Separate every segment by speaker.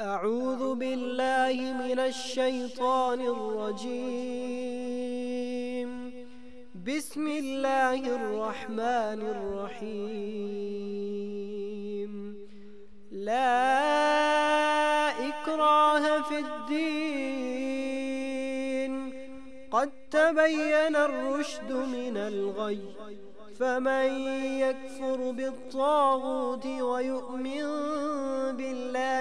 Speaker 1: أعوذ بالله من الشيطان الرجيم. بسم الله الرحمن الرحيم. لا إكراه في الدين. قد تبين الرشد من الغي. فمن يكفر بالطاغوت ويؤمن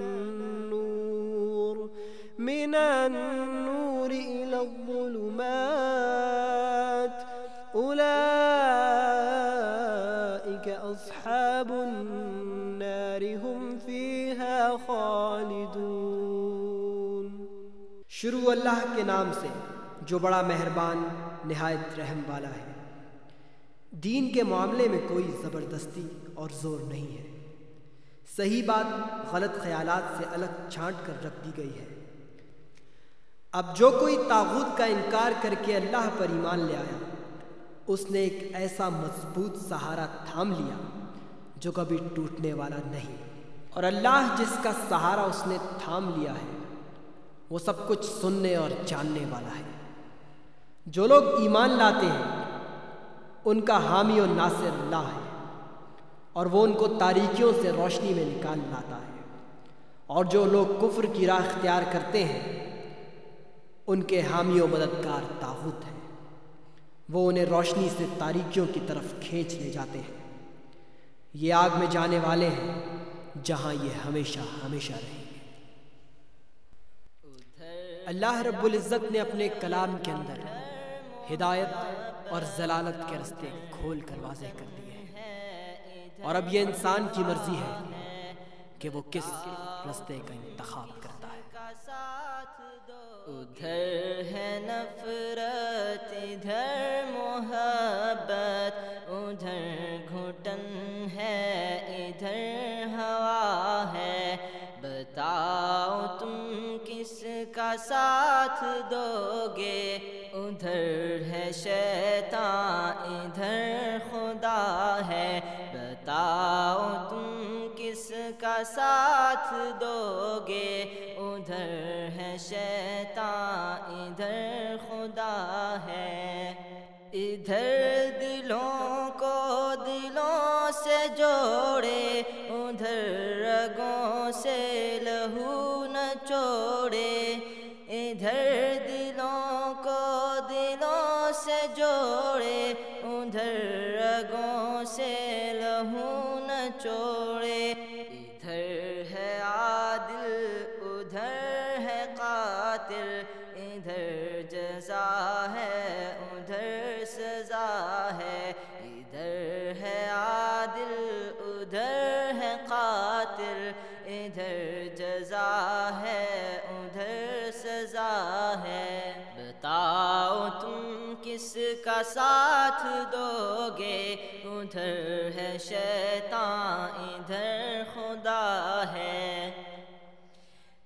Speaker 1: النور. من النور إلى الظلمات. أولئك أصحاب النار هم فيها خالدون.
Speaker 2: شروع اللہ کے نام سے جو بڑا مہربان، نہایت رحم والا ہے۔ دین کے معاملے میں کوئی زبردستی اور زور نہیں ہے۔ صحیح بات غلط خیالات سے الگ چھانٹ کر رکھ دی گئی ہے۔ اب جو کوئی تاغوت کا انکار کر کے اللہ پر ایمان لے آیا، اس نے ایک ایسا مضبوط سہارا تھام لیا جو کبھی ٹوٹنے والا نہیں۔ اور اللہ جس کا سہارا اس نے تھام لیا ہے، وہ سب کچھ سننے اور جاننے والا ہے۔ جو لوگ ایمان لاتے ہیں، ان کا حامی و ناصر اللہ ہے۔ اور وہ ان کو تاریکیوں سے روشنی میں نکال لاتا ہے۔ اور جو لوگ کفر کی راہ اختیار کرتے ہیں، ان کے حامی و مددگار تاغوت ہیں۔ وہ انہیں روشنی سے تاریکیوں کی طرف کھینچ لے جاتے ہیں۔ یہ آگ میں جانے والے ہیں، جہاں یہ ہمیشہ ہمیشہ رہیں گے۔ اللہ رب العزت نے اپنے کلام کے اندر ہدایت اور ضلالت کے رستے کھول کر واضح کر دیے ہیں اور اب یہ انسان کی مرضی ہے کہ وہ کس رستے کا انتخاب کرتا ہے۔
Speaker 3: ادھر ہے نفرت، ادھر محبت، ادھر گھٹن ہے، ادھر ہوا ہے۔ بتاؤ تم کس کا ساتھ دو گے ادھر ہے شیطان، ادھر خدا ہے۔ بتاؤ تم کس کا ساتھ دو گے ادھر ہے شیطان، ادھر خدا ہے۔ ادھر دلوں کو دلوں سے جوڑے، ادھر رگوں سے لہو نہ چوڑے۔ ادھر دلوں کو دلوں سے جوڑے، ادھر رگوں لہو نہ چوڑے۔ ادھر ہے عادل، ادھر ہے قاتل۔ ادھر جزا ہے، ادھر سزا ہے۔ ادھر ہے عادل، ادھر ہے قاتل۔ ادھر جزا ہے، ادھر سزا ہے۔ کس کا ساتھ دو گے ادھر ہے شیطان، ادھر خدا ہے۔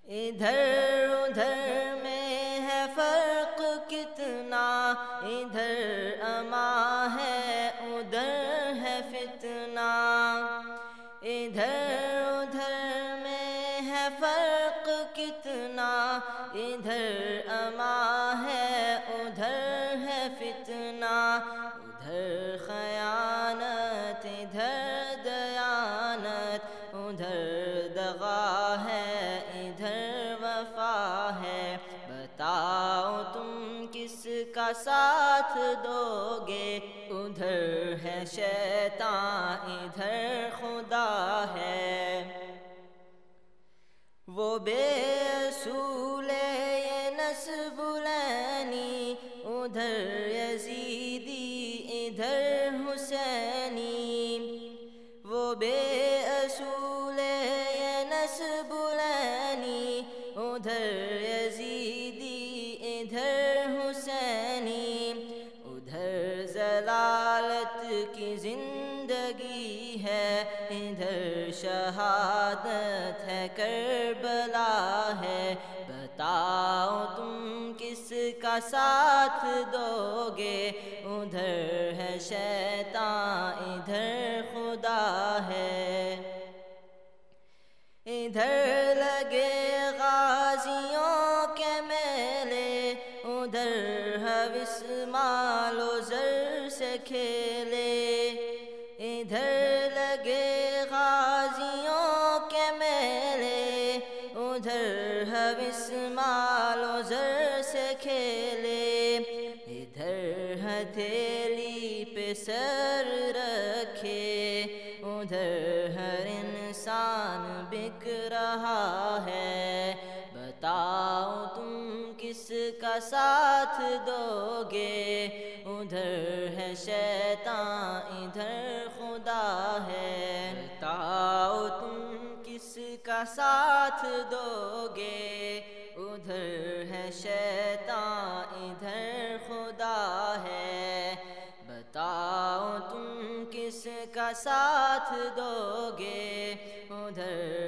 Speaker 3: ادھر ادھر میں ہے فرق کتنا، ادھر اما ہے، ادھر ہے فتنہ۔ ادھر ادھر میں ہے فرق کتنا، ادھر اما ساتھ دو گے ادھر ہے شیطان، ادھر خدا ہے۔ وہ بے اصول یہ نصب لینی ادھر یزیدی، ادھر حسینی۔ وہ بے شہادت ہے، کربلا ہے۔ بتاؤ تم کس کا ساتھ دو گے ادھر ہے شیطان، ادھر ادھر حوث مال و زر سے کھیلے۔ ادھر ہتھیلی پہ سر رکھے۔ ادھر ہر انسان بک رہا ہے۔ بتاؤ تم کس کا ساتھ دو گے ادھر ہے شیطان، ادھر خدا ہے۔ بتاؤ تم کس کا ساتھ دو گے ادھر ہے شیطان، ادھر خدا ہے۔ بتاؤ تم کس کا ساتھ دو گے ادھر